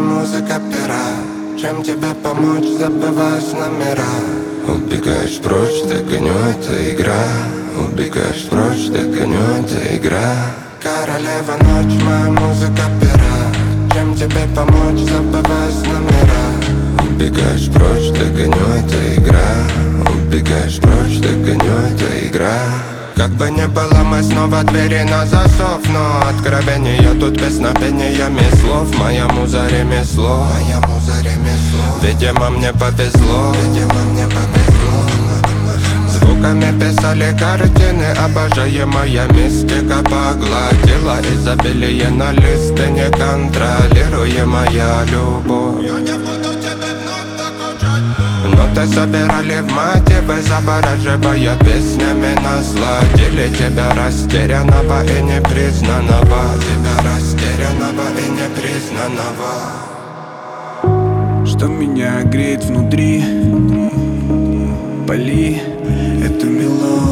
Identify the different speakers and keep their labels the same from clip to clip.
Speaker 1: музыка пера. Чем тебе помочь, забываешь номера? Убегаешь прочь, догоню, это игра. Убегаешь прочь, догоню, это игра. Королева ночь, моя музыка пера. Чем тебе помочь, забываешь номера? Убегаешь прочь, догоню, это игра. Убегаешь прочь, догоню, это игра как бы не было, мы снова двери на засов Но откровение тут песнопениями слов. Моя муза ремесло Моя муза ремесло Видимо мне повезло. Видимо мне повезло. Звуками писали картины Обожаемая мистика погладила. Изобилие на листы Неконтролируемая любовь Ноты собирали в мотивы Завораживая песнями Насладили тебя растерянного и непризнанного. Тебя растерянного и непризнанного.
Speaker 2: Что меня греет внутри? Поли Это мелодия,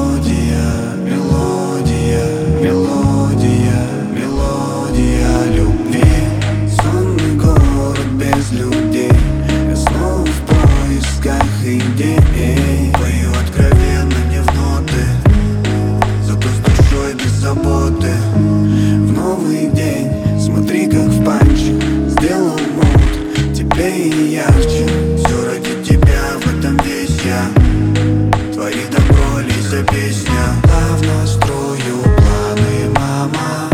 Speaker 2: добро, Лиза, песня Плавно строю планы, мама.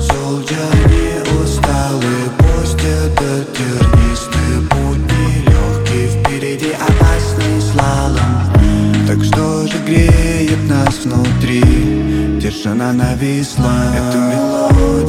Speaker 2: Солдя не усталы Пусть этот тернистый путь нелегкий Впереди опасный слалом. Так что же греет нас внутри? Тишина нависла. Это мелодия